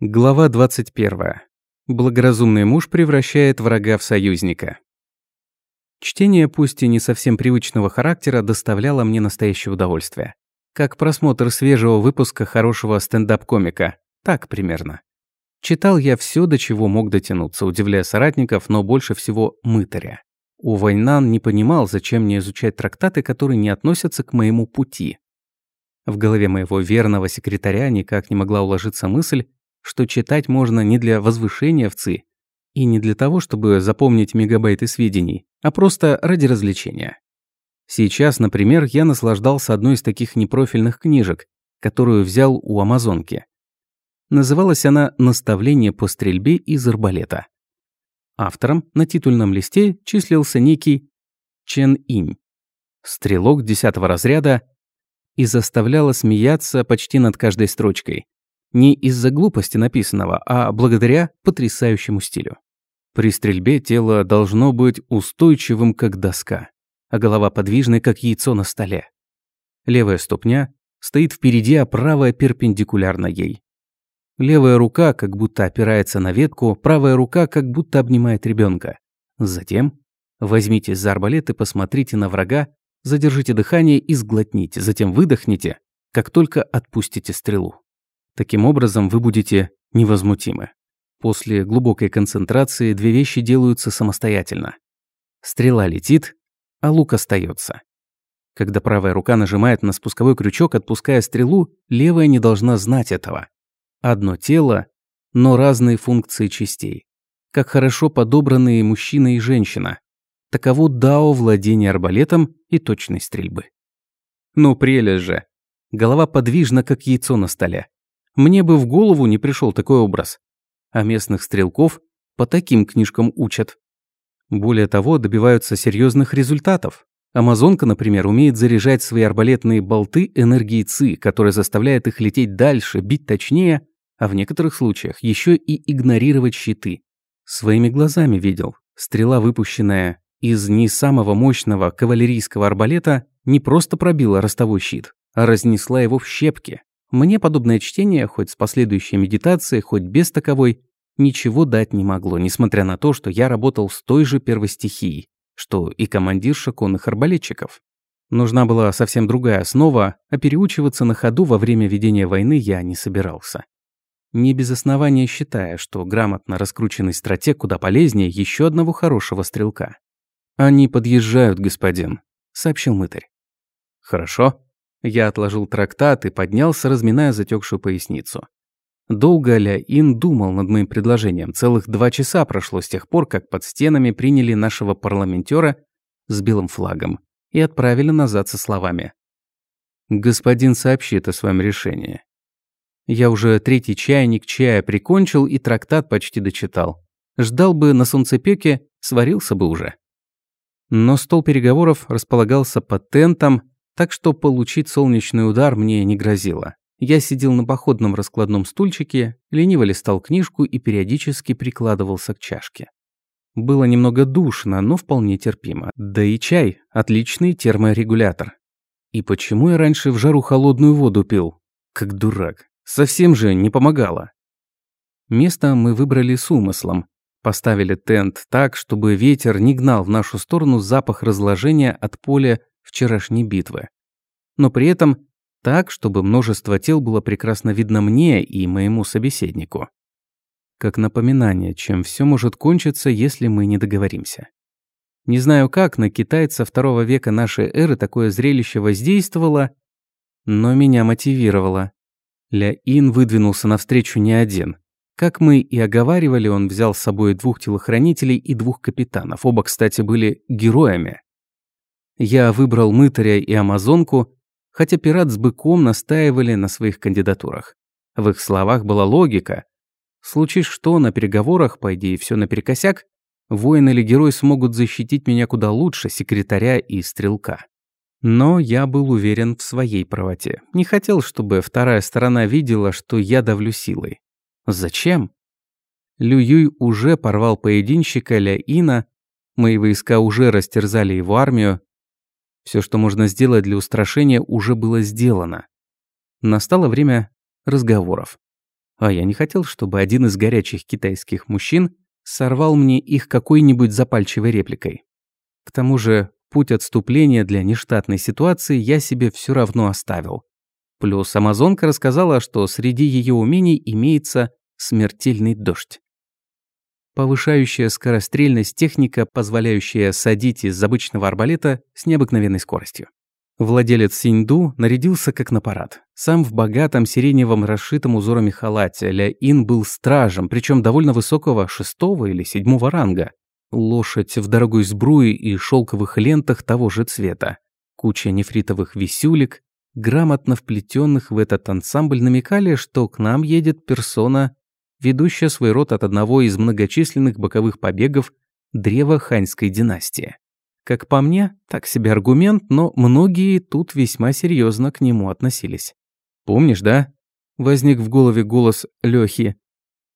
Глава 21. Благоразумный муж превращает врага в союзника. Чтение, пусть и не совсем привычного характера, доставляло мне настоящее удовольствие. Как просмотр свежего выпуска хорошего стендап-комика. Так примерно. Читал я все, до чего мог дотянуться, удивляя соратников, но больше всего мытаря. У Вайнан не понимал, зачем мне изучать трактаты, которые не относятся к моему пути. В голове моего верного секретаря никак не могла уложиться мысль, что читать можно не для возвышения в ЦИ и не для того, чтобы запомнить мегабайты сведений, а просто ради развлечения. Сейчас, например, я наслаждался одной из таких непрофильных книжек, которую взял у Амазонки. Называлась она «Наставление по стрельбе из арбалета». Автором на титульном листе числился некий Чен Инь, стрелок десятого разряда, и заставляла смеяться почти над каждой строчкой. Не из-за глупости написанного, а благодаря потрясающему стилю. При стрельбе тело должно быть устойчивым, как доска, а голова подвижной, как яйцо на столе. Левая ступня стоит впереди, а правая перпендикулярна ей. Левая рука как будто опирается на ветку, правая рука как будто обнимает ребенка. Затем возьмитесь за арбалет и посмотрите на врага, задержите дыхание и сглотните, затем выдохните, как только отпустите стрелу. Таким образом, вы будете невозмутимы. После глубокой концентрации две вещи делаются самостоятельно. Стрела летит, а лук остается. Когда правая рука нажимает на спусковой крючок, отпуская стрелу, левая не должна знать этого. Одно тело, но разные функции частей. Как хорошо подобранные мужчина и женщина. Таково дао владения арбалетом и точной стрельбы. Ну прелесть же. Голова подвижна, как яйцо на столе. Мне бы в голову не пришел такой образ. А местных стрелков по таким книжкам учат. Более того, добиваются серьезных результатов. Амазонка, например, умеет заряжать свои арбалетные болты энергией ЦИ, которая заставляет их лететь дальше, бить точнее, а в некоторых случаях еще и игнорировать щиты. Своими глазами видел. Стрела, выпущенная из не самого мощного кавалерийского арбалета, не просто пробила ростовой щит, а разнесла его в щепки. Мне подобное чтение, хоть с последующей медитацией, хоть без таковой, ничего дать не могло, несмотря на то, что я работал с той же первой стихией, что и командирша конных арбалетчиков. Нужна была совсем другая основа, а переучиваться на ходу во время ведения войны я не собирался. Не без основания считая, что грамотно раскрученный стратег куда полезнее еще одного хорошего стрелка. «Они подъезжают, господин», — сообщил мытарь. «Хорошо», я отложил трактат и поднялся, разминая затекшую поясницу. Долго Ля Ин думал над моим предложением. Целых два часа прошло с тех пор, как под стенами приняли нашего парламентера с белым флагом и отправили назад со словами. «Господин сообщит о своем решении». Я уже третий чайник чая прикончил и трактат почти дочитал. Ждал бы на солнцепёке, сварился бы уже. Но стол переговоров располагался под тентом, так что получить солнечный удар мне не грозило. Я сидел на походном раскладном стульчике, лениво листал книжку и периодически прикладывался к чашке. Было немного душно, но вполне терпимо. Да и чай – отличный терморегулятор. И почему я раньше в жару холодную воду пил? Как дурак. Совсем же не помогало. Место мы выбрали с умыслом. Поставили тент так, чтобы ветер не гнал в нашу сторону запах разложения от поля вчерашней битвы. Но при этом так, чтобы множество тел было прекрасно видно мне и моему собеседнику. Как напоминание, чем все может кончиться, если мы не договоримся. Не знаю как, на китайца второго века нашей эры такое зрелище воздействовало, но меня мотивировало. Ля Ин выдвинулся навстречу не один. Как мы и оговаривали, он взял с собой двух телохранителей и двух капитанов. Оба, кстати, были героями. Я выбрал мытаря и амазонку, хотя пират с быком настаивали на своих кандидатурах. В их словах была логика. Случись что, на переговорах, по идее, все наперекосяк, воин или герой смогут защитить меня куда лучше секретаря и стрелка. Но я был уверен в своей правоте. Не хотел, чтобы вторая сторона видела, что я давлю силой. Зачем? Лю Юй уже порвал поединщика Ля Ина, мои войска уже растерзали его армию, все, что можно сделать для устрашения, уже было сделано. Настало время разговоров. А я не хотел, чтобы один из горячих китайских мужчин сорвал мне их какой-нибудь запальчивой репликой. К тому же, путь отступления для нештатной ситуации я себе все равно оставил. Плюс амазонка рассказала, что среди ее умений имеется смертельный дождь. Повышающая скорострельность техника, позволяющая садить из обычного арбалета с необыкновенной скоростью. Владелец Синьду нарядился как на парад. Сам в богатом сиреневом расшитом узорами халате Ля Ин был стражем, причем довольно высокого шестого или седьмого ранга. Лошадь в дорогой сбруе и шелковых лентах того же цвета. Куча нефритовых висюлек, грамотно вплетенных в этот ансамбль намекали, что к нам едет персона, ведущая свой род от одного из многочисленных боковых побегов древа ханьской династии. Как по мне, так себе аргумент, но многие тут весьма серьезно к нему относились. «Помнишь, да?» – возник в голове голос Лёхи.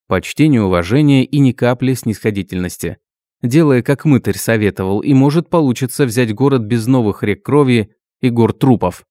Почтение, уважение и ни капли снисходительности. Делая, как мытарь советовал, и может получится взять город без новых рек крови и гор трупов.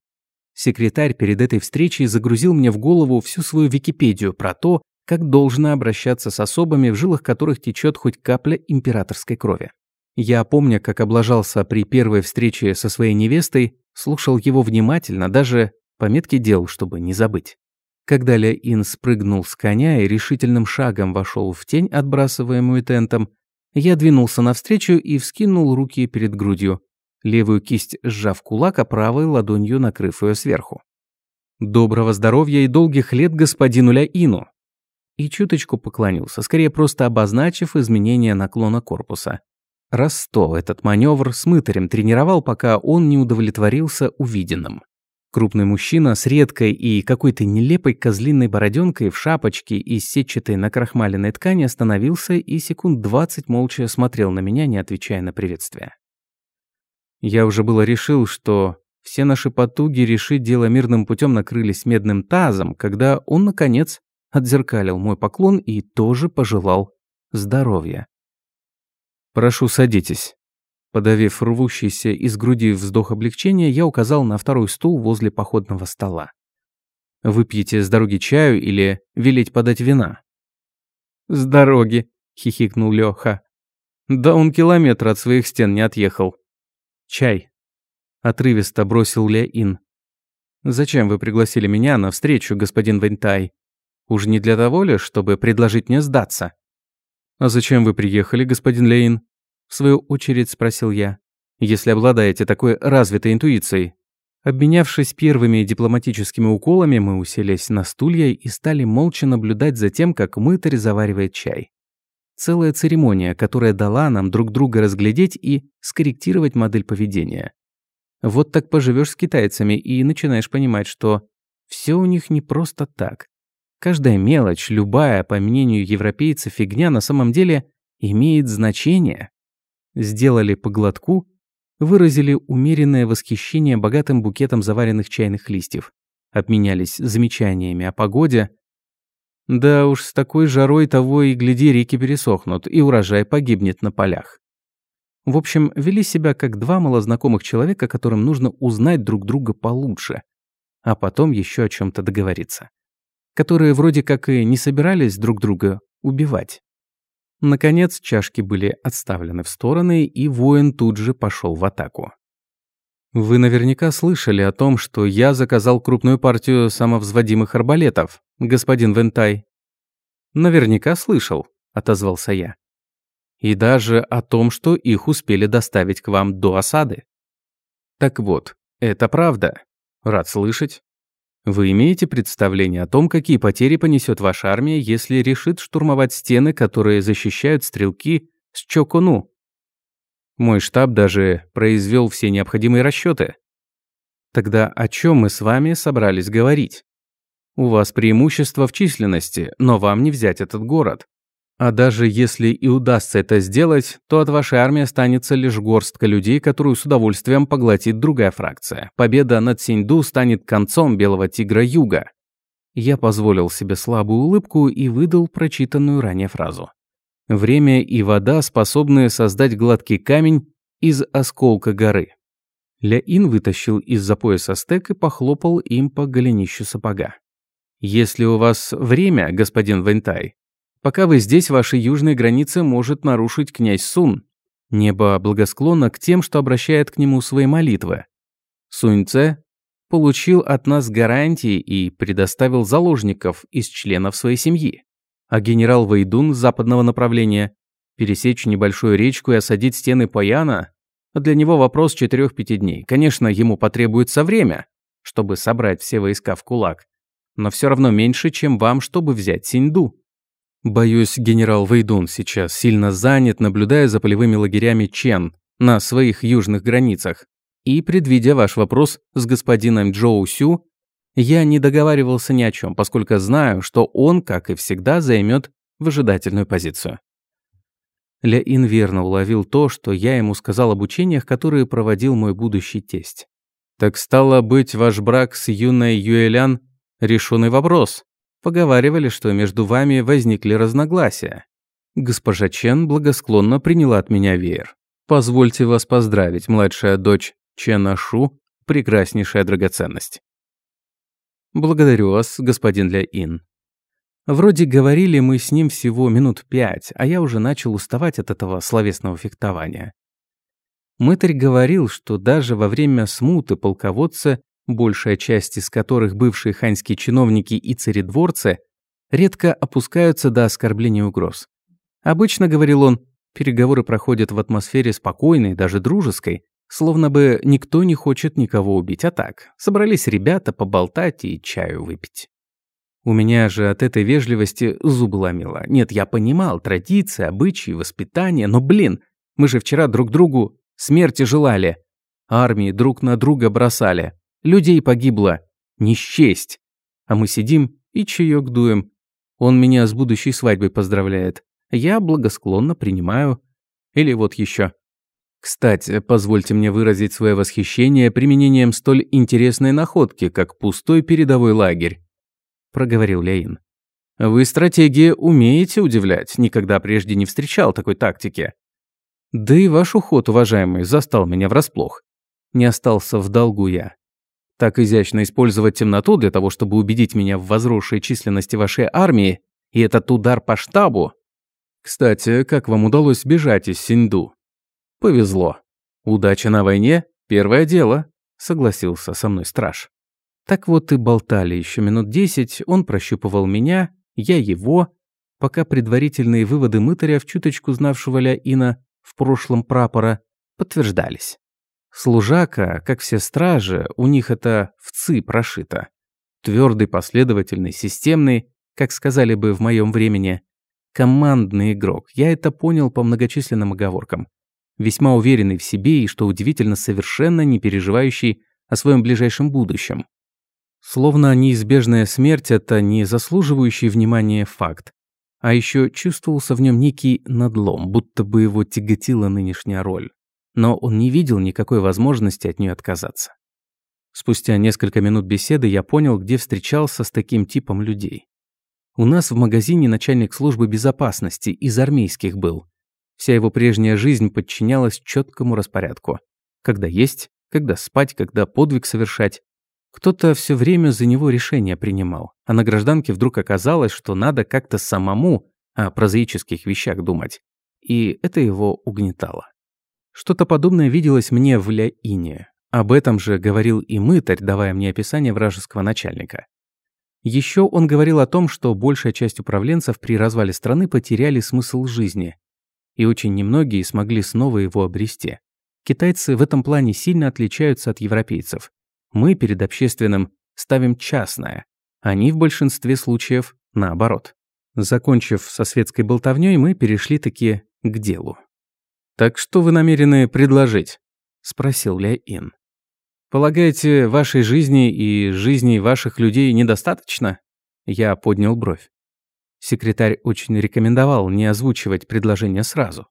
Секретарь перед этой встречей загрузил мне в голову всю свою Википедию про то, как должно обращаться с особами, в жилах которых течет хоть капля императорской крови. Я, помня, как облажался при первой встрече со своей невестой, слушал его внимательно, даже пометки делал, чтобы не забыть. Когда Ля Ин спрыгнул с коня и решительным шагом вошел в тень, отбрасываемую тентом, я двинулся навстречу и вскинул руки перед грудью, левую кисть сжав кулак, а правой ладонью накрыв ее сверху. «Доброго здоровья и долгих лет господину Ля Ину!» И чуточку поклонился, скорее просто обозначив изменение наклона корпуса. Раз сто этот маневр с мытарем тренировал, пока он не удовлетворился увиденным. Крупный мужчина с редкой и какой-то нелепой козлиной бороденкой в шапочке из сетчатой накрахмаленной ткани остановился и секунд двадцать молча смотрел на меня, не отвечая на приветствие. Я уже было решил, что все наши потуги решить дело мирным путем накрылись медным тазом, когда он, наконец, отзеркалил мой поклон и тоже пожелал здоровья. «Прошу, садитесь». Подавив рвущийся из груди вздох облегчения, я указал на второй стул возле походного стола. «Выпьете с дороги чаю или велеть подать вина?» «С дороги», — хихикнул Лёха. «Да он километр от своих стен не отъехал». «Чай», — отрывисто бросил Ля Ин. «Зачем вы пригласили меня на встречу, господин Вэньтай? Уж не для того ли, чтобы предложить мне сдаться?» «А зачем вы приехали, господин Лейн?» В свою очередь спросил я. «Если обладаете такой развитой интуицией». Обменявшись первыми дипломатическими уколами, мы уселись на стулья и стали молча наблюдать за тем, как мытарь заваривает чай. Целая церемония, которая дала нам друг друга разглядеть и скорректировать модель поведения. Вот так поживешь с китайцами и начинаешь понимать, что все у них не просто так. Каждая мелочь, любая, по мнению европейцев, фигня на самом деле имеет значение. Сделали по глотку, выразили умеренное восхищение богатым букетом заваренных чайных листьев, обменялись замечаниями о погоде. Да уж, с такой жарой того и гляди, реки пересохнут, и урожай погибнет на полях. В общем, вели себя как два малознакомых человека, которым нужно узнать друг друга получше, а потом еще о чем то договориться которые вроде как и не собирались друг друга убивать. Наконец, чашки были отставлены в стороны, и воин тут же пошел в атаку. Вы наверняка слышали о том, что я заказал крупную партию самовзводимых арбалетов, господин Вентай. Наверняка слышал, отозвался я. И даже о том, что их успели доставить к вам до осады. Так вот, это правда. Рад слышать. Вы имеете представление о том, какие потери понесет ваша армия, если решит штурмовать стены, которые защищают стрелки с Чокону? Мой штаб даже произвел все необходимые расчеты. Тогда о чем мы с вами собрались говорить? У вас преимущество в численности, но вам не взять этот город. А даже если и удастся это сделать, то от вашей армии останется лишь горстка людей, которую с удовольствием поглотит другая фракция. Победа над Синьду станет концом Белого Тигра Юга. Я позволил себе слабую улыбку и выдал прочитанную ранее фразу. Время и вода способны создать гладкий камень из осколка горы. Ля Ин вытащил из-за пояса стек и похлопал им по голенищу сапога. Если у вас время, господин Вентай, пока вы здесь, ваши южные границы может нарушить князь Сун. Небо благосклонно к тем, что обращает к нему свои молитвы. Суньце получил от нас гарантии и предоставил заложников из членов своей семьи. А генерал Вейдун с западного направления пересечь небольшую речку и осадить стены Паяна для него вопрос 4-5 дней. Конечно, ему потребуется время, чтобы собрать все войска в кулак, но все равно меньше, чем вам, чтобы взять Синьду. Боюсь, генерал Вейдун сейчас сильно занят, наблюдая за полевыми лагерями Чен на своих южных границах. И, предвидя ваш вопрос с господином Джоу Сю, я не договаривался ни о чем, поскольку знаю, что он, как и всегда, займет выжидательную позицию. Ля Ин верно уловил то, что я ему сказал об учениях, которые проводил мой будущий тесть. «Так стало быть, ваш брак с юной Юэлян – решенный вопрос. Поговаривали, что между вами возникли разногласия. Госпожа Чен благосклонно приняла от меня веер. Позвольте вас поздравить, младшая дочь Чен Ашу – прекраснейшая драгоценность. Благодарю вас, господин Ля Ин. Вроде говорили мы с ним всего минут пять, а я уже начал уставать от этого словесного фехтования. Мытарь говорил, что даже во время смуты полководца большая часть из которых бывшие ханьские чиновники и царедворцы, редко опускаются до оскорбления угроз. Обычно, говорил он, переговоры проходят в атмосфере спокойной, даже дружеской, словно бы никто не хочет никого убить, а так, собрались ребята поболтать и чаю выпить. У меня же от этой вежливости зуб ломило. Нет, я понимал традиции, обычаи, воспитание, но, блин, мы же вчера друг другу смерти желали. Армии друг на друга бросали. Людей погибло. Не счесть. А мы сидим и чаек дуем. Он меня с будущей свадьбой поздравляет. Я благосклонно принимаю. Или вот еще. Кстати, позвольте мне выразить свое восхищение применением столь интересной находки, как пустой передовой лагерь. Проговорил Ляин. Вы стратегии умеете удивлять, никогда прежде не встречал такой тактики. Да и ваш уход, уважаемый, застал меня врасплох. Не остался в долгу я. Так изящно использовать темноту для того, чтобы убедить меня в возросшей численности вашей армии, и этот удар по штабу. Кстати, как вам удалось сбежать из Синьду? Повезло. Удача на войне – первое дело, согласился со мной страж. Так вот и болтали еще минут десять, он прощупывал меня, я его, пока предварительные выводы мытаря в чуточку знавшего Ля Ина в прошлом прапора подтверждались. Служака, как все стражи, у них это в ЦИ прошито. Твердый, последовательный, системный, как сказали бы в моем времени, командный игрок. Я это понял по многочисленным оговоркам. Весьма уверенный в себе и, что удивительно, совершенно не переживающий о своем ближайшем будущем. Словно неизбежная смерть – это не заслуживающий внимания факт. А еще чувствовался в нем некий надлом, будто бы его тяготила нынешняя роль но он не видел никакой возможности от нее отказаться. Спустя несколько минут беседы я понял, где встречался с таким типом людей. У нас в магазине начальник службы безопасности из армейских был. Вся его прежняя жизнь подчинялась четкому распорядку. Когда есть, когда спать, когда подвиг совершать. Кто-то все время за него решения принимал, а на гражданке вдруг оказалось, что надо как-то самому о прозаических вещах думать. И это его угнетало. Что-то подобное виделось мне в Ля-Ине. Об этом же говорил и мытарь, давая мне описание вражеского начальника. Еще он говорил о том, что большая часть управленцев при развале страны потеряли смысл жизни, и очень немногие смогли снова его обрести. Китайцы в этом плане сильно отличаются от европейцев. Мы перед общественным ставим частное, они в большинстве случаев наоборот. Закончив со светской болтовней, мы перешли таки к делу. «Так что вы намерены предложить?» – спросил Ля Ин. «Полагаете, вашей жизни и жизни ваших людей недостаточно?» Я поднял бровь. Секретарь очень рекомендовал не озвучивать предложение сразу.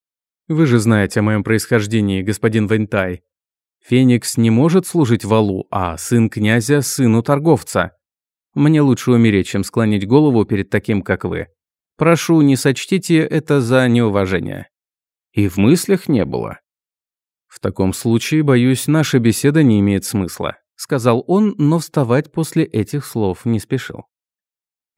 «Вы же знаете о моем происхождении, господин Вэньтай. Феникс не может служить валу, а сын князя – сыну торговца. Мне лучше умереть, чем склонить голову перед таким, как вы. Прошу, не сочтите это за неуважение». И в мыслях не было. «В таком случае, боюсь, наша беседа не имеет смысла», сказал он, но вставать после этих слов не спешил.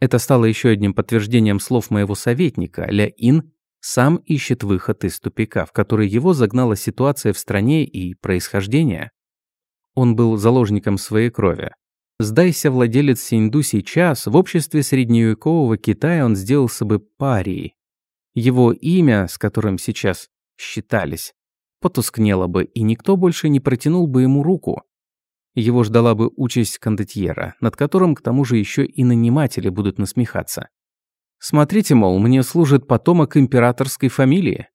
Это стало еще одним подтверждением слов моего советника. Ля Ин сам ищет выход из тупика, в который его загнала ситуация в стране и происхождение. Он был заложником своей крови. Сдайся владелец Синьду сейчас, в обществе средневекового Китая он сделался бы парией. Его имя, с которым сейчас считались, потускнело бы, и никто больше не протянул бы ему руку. Его ждала бы участь кондотьера, над которым к тому же еще и наниматели будут насмехаться. Смотрите, мол, мне служит потомок императорской фамилии.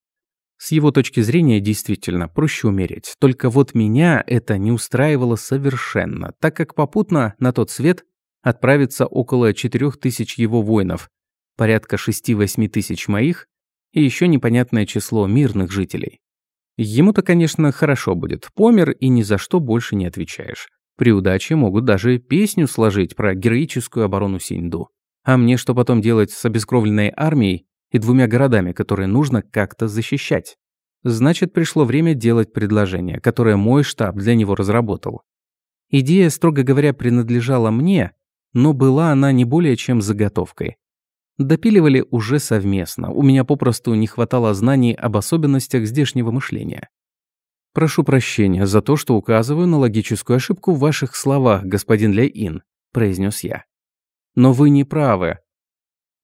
С его точки зрения, действительно, проще умереть. Только вот меня это не устраивало совершенно, так как попутно на тот свет отправится около 4000 его воинов, порядка 6-8 тысяч моих и еще непонятное число мирных жителей. Ему-то, конечно, хорошо будет. Помер и ни за что больше не отвечаешь. При удаче могут даже песню сложить про героическую оборону Синьду. А мне что потом делать с обескровленной армией и двумя городами, которые нужно как-то защищать? Значит, пришло время делать предложение, которое мой штаб для него разработал. Идея, строго говоря, принадлежала мне, но была она не более чем заготовкой. Допиливали уже совместно, у меня попросту не хватало знаний об особенностях здешнего мышления. «Прошу прощения за то, что указываю на логическую ошибку в ваших словах, господин Ляин», – произнес я. «Но вы не правы.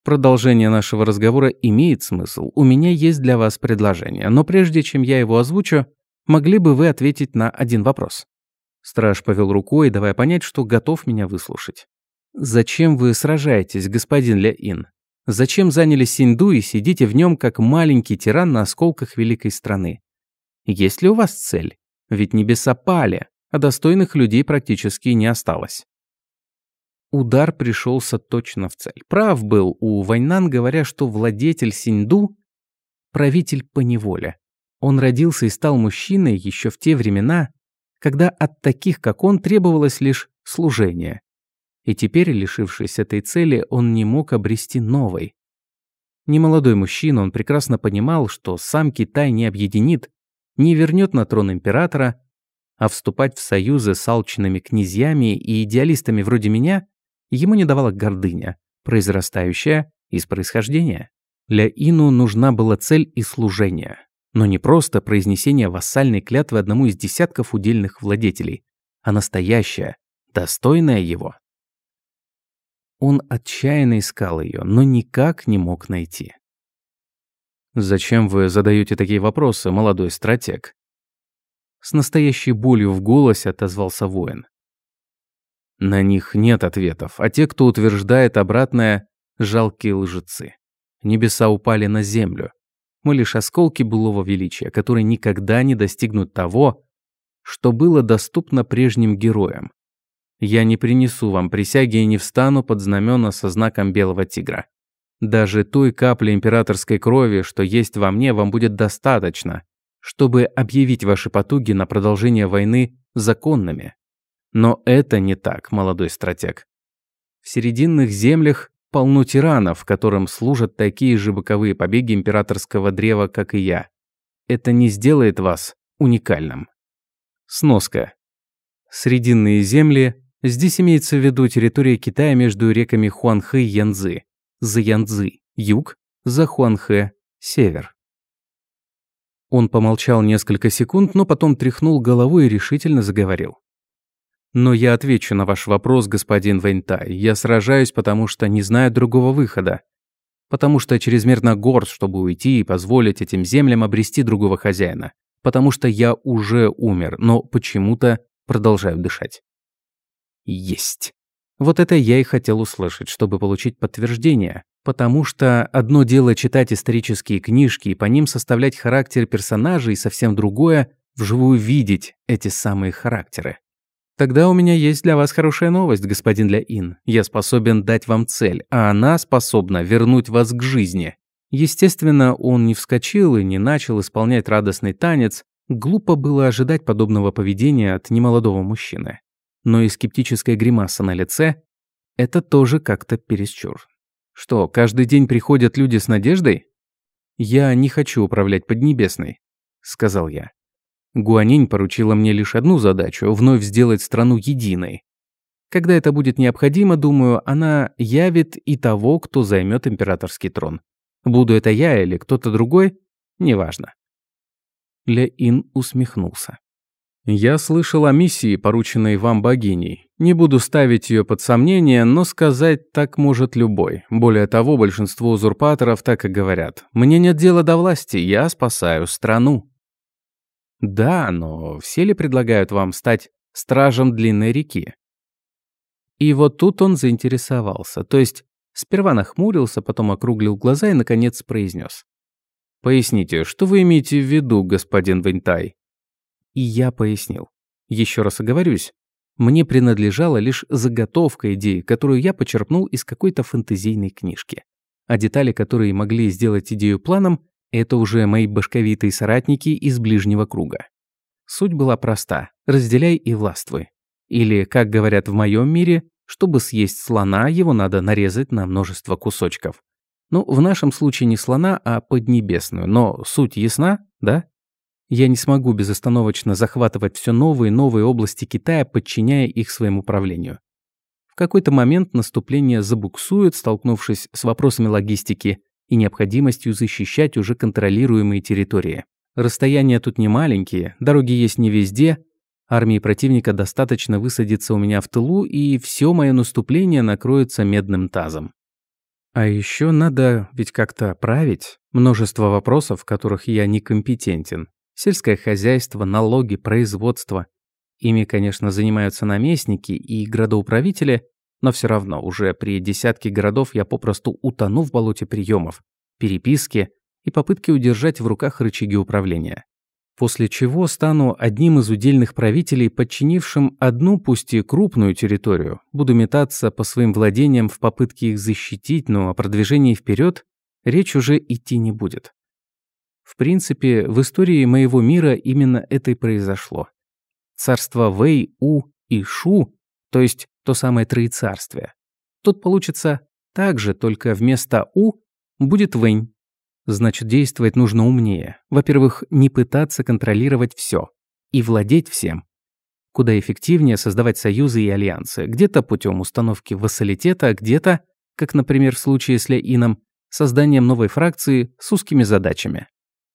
Продолжение нашего разговора имеет смысл. У меня есть для вас предложение, но прежде чем я его озвучу, могли бы вы ответить на один вопрос?» Страж повел рукой, давая понять, что готов меня выслушать. «Зачем вы сражаетесь, господин Ляин? Зачем заняли Синду и сидите в нем, как маленький тиран на осколках великой страны? Есть ли у вас цель? Ведь небеса пали, а достойных людей практически не осталось. Удар пришелся точно в цель. Прав был у Вайнан, говоря, что владетель Синду – правитель по неволе. Он родился и стал мужчиной еще в те времена, когда от таких, как он, требовалось лишь служение. И теперь, лишившись этой цели, он не мог обрести новой. Немолодой мужчина, он прекрасно понимал, что сам Китай не объединит, не вернет на трон императора, а вступать в союзы с алчными князьями и идеалистами вроде меня ему не давала гордыня, произрастающая из происхождения. Для Ину нужна была цель и служение, но не просто произнесение вассальной клятвы одному из десятков удельных владетелей, а настоящая, достойная его. Он отчаянно искал ее, но никак не мог найти. «Зачем вы задаете такие вопросы, молодой стратег?» С настоящей болью в голосе отозвался воин. На них нет ответов, а те, кто утверждает обратное, жалкие лжецы. Небеса упали на землю. Мы лишь осколки былого величия, которые никогда не достигнут того, что было доступно прежним героям. Я не принесу вам присяги и не встану под знамена со знаком белого тигра. Даже той капли императорской крови, что есть во мне, вам будет достаточно, чтобы объявить ваши потуги на продолжение войны законными. Но это не так, молодой стратег. В серединных землях полно тиранов, которым служат такие же боковые побеги императорского древа, как и я. Это не сделает вас уникальным. Сноска. Срединные земли Здесь имеется в виду территория Китая между реками Хуанхэ и Янцзы. За Янцзы – юг, за Хуанхэ – север. Он помолчал несколько секунд, но потом тряхнул головой и решительно заговорил. «Но я отвечу на ваш вопрос, господин Вэньтай. Я сражаюсь, потому что не знаю другого выхода. Потому что чрезмерно горд, чтобы уйти и позволить этим землям обрести другого хозяина. Потому что я уже умер, но почему-то продолжаю дышать. Есть. Вот это я и хотел услышать, чтобы получить подтверждение. Потому что одно дело читать исторические книжки и по ним составлять характер персонажей, и совсем другое – вживую видеть эти самые характеры. Тогда у меня есть для вас хорошая новость, господин Ляин. Я способен дать вам цель, а она способна вернуть вас к жизни. Естественно, он не вскочил и не начал исполнять радостный танец. Глупо было ожидать подобного поведения от немолодого мужчины но и скептическая гримаса на лице – это тоже как-то пересчур. Что, каждый день приходят люди с надеждой? «Я не хочу управлять Поднебесной», – сказал я. Гуанинь поручила мне лишь одну задачу – вновь сделать страну единой. Когда это будет необходимо, думаю, она явит и того, кто займет императорский трон. Буду это я или кто-то другой, неважно. Ля Ин усмехнулся. «Я слышал о миссии, порученной вам богиней. Не буду ставить ее под сомнение, но сказать так может любой. Более того, большинство узурпаторов так и говорят. Мне нет дела до власти, я спасаю страну». Да, но все ли предлагают вам стать стражем длинной реки? И вот тут он заинтересовался, то есть сперва нахмурился, потом округлил глаза и, наконец, произнес. «Поясните, что вы имеете в виду, господин Вэньтай?» И я пояснил. Еще раз оговорюсь, мне принадлежала лишь заготовка идеи, которую я почерпнул из какой-то фэнтезийной книжки. А детали, которые могли сделать идею планом, это уже мои башковитые соратники из ближнего круга. Суть была проста – разделяй и властвуй. Или, как говорят в моем мире, чтобы съесть слона, его надо нарезать на множество кусочков. Ну, в нашем случае не слона, а поднебесную, но суть ясна, да? Я не смогу безостановочно захватывать все новые и новые области Китая, подчиняя их своему правлению. В какой-то момент наступление забуксует, столкнувшись с вопросами логистики и необходимостью защищать уже контролируемые территории. Расстояния тут не маленькие, дороги есть не везде, армии противника достаточно высадиться у меня в тылу, и все мое наступление накроется медным тазом. А еще надо ведь как-то править. Множество вопросов, в которых я некомпетентен. Сельское хозяйство, налоги, производство. Ими, конечно, занимаются наместники и градоуправители, но все равно уже при десятке городов я попросту утону в болоте приемов, переписки и попытки удержать в руках рычаги управления. После чего стану одним из удельных правителей, подчинившим одну, пусть и крупную территорию. Буду метаться по своим владениям в попытке их защитить, но о продвижении вперед речь уже идти не будет. В принципе, в истории моего мира именно это и произошло. Царства Вэй, У и Шу, то есть то самое троецарствие. Тут получится так же, только вместо У будет Вэнь. Значит, действовать нужно умнее. Во-первых, не пытаться контролировать все и владеть всем. Куда эффективнее создавать союзы и альянсы, где-то путем установки вассалитета, а где-то, как, например, в случае с Леином, созданием новой фракции с узкими задачами.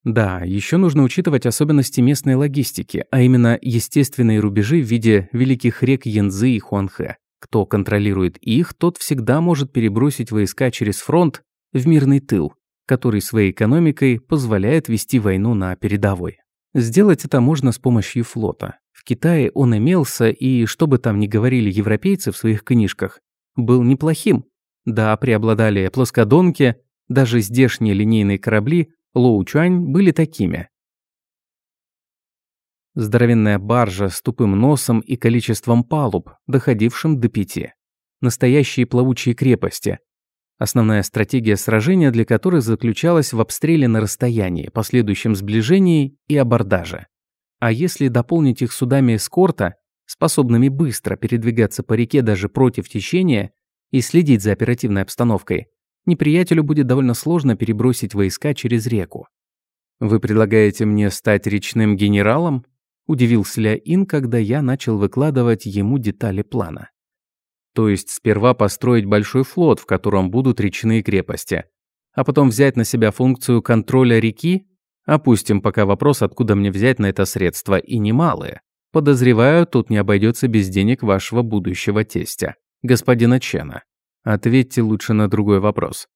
Да, еще нужно учитывать особенности местной логистики, а именно естественные рубежи в виде великих рек Янзы и Хуанхэ. Кто контролирует их, тот всегда может перебросить войска через фронт в мирный тыл, который своей экономикой позволяет вести войну на передовой. Сделать это можно с помощью флота. В Китае он имелся, и, что бы там ни говорили европейцы в своих книжках, был неплохим. Да, преобладали плоскодонки, даже здешние линейные корабли Лоучань были такими. Здоровенная баржа с тупым носом и количеством палуб, доходившим до пяти. Настоящие плавучие крепости. Основная стратегия сражения для которых заключалась в обстреле на расстоянии, последующем сближении и абордаже. А если дополнить их судами эскорта, способными быстро передвигаться по реке даже против течения и следить за оперативной обстановкой, неприятелю будет довольно сложно перебросить войска через реку. «Вы предлагаете мне стать речным генералом?» – удивился Ля Ин, когда я начал выкладывать ему детали плана. «То есть сперва построить большой флот, в котором будут речные крепости, а потом взять на себя функцию контроля реки? Опустим пока вопрос, откуда мне взять на это средства, и немалые. Подозреваю, тут не обойдется без денег вашего будущего тестя, господина Чена. Ответьте лучше на другой вопрос.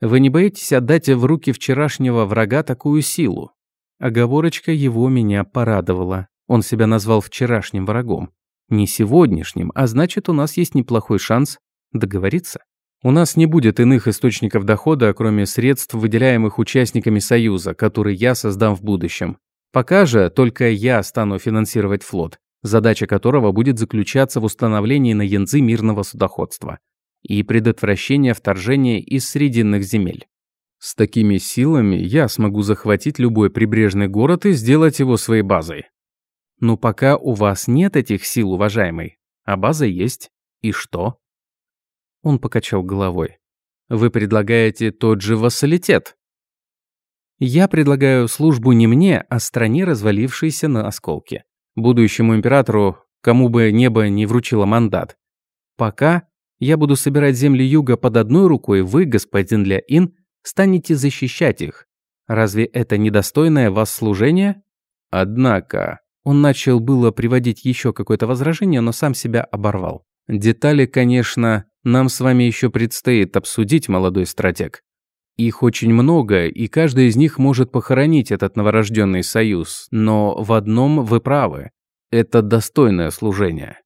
Вы не боитесь отдать в руки вчерашнего врага такую силу? Оговорочка его меня порадовала. Он себя назвал вчерашним врагом. Не сегодняшним, а значит, у нас есть неплохой шанс договориться. У нас не будет иных источников дохода, кроме средств, выделяемых участниками Союза, который я создам в будущем. Пока же только я стану финансировать флот, задача которого будет заключаться в установлении на Янзы мирного судоходства и предотвращения вторжения из срединных земель. С такими силами я смогу захватить любой прибрежный город и сделать его своей базой. Но пока у вас нет этих сил, уважаемый, а база есть. И что? Он покачал головой. Вы предлагаете тот же вассалитет. Я предлагаю службу не мне, а стране, развалившейся на осколки. Будущему императору, кому бы небо не вручило мандат, Пока я буду собирать земли юга под одной рукой, вы, господин Ля Ин, станете защищать их. Разве это недостойное вас служение? Однако, он начал было приводить еще какое-то возражение, но сам себя оборвал. Детали, конечно, нам с вами еще предстоит обсудить, молодой стратег. Их очень много, и каждый из них может похоронить этот новорожденный союз, но в одном вы правы. Это достойное служение.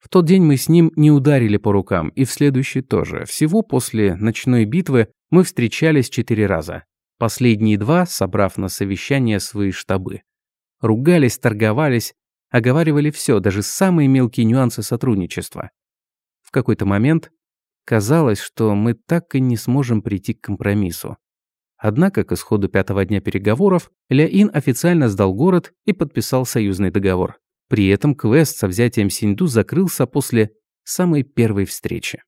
В тот день мы с ним не ударили по рукам, и в следующий тоже. Всего после ночной битвы мы встречались четыре раза. Последние два, собрав на совещание свои штабы. Ругались, торговались, оговаривали все, даже самые мелкие нюансы сотрудничества. В какой-то момент казалось, что мы так и не сможем прийти к компромиссу. Однако к исходу пятого дня переговоров Ляин официально сдал город и подписал союзный договор. При этом квест со взятием Синьду закрылся после самой первой встречи.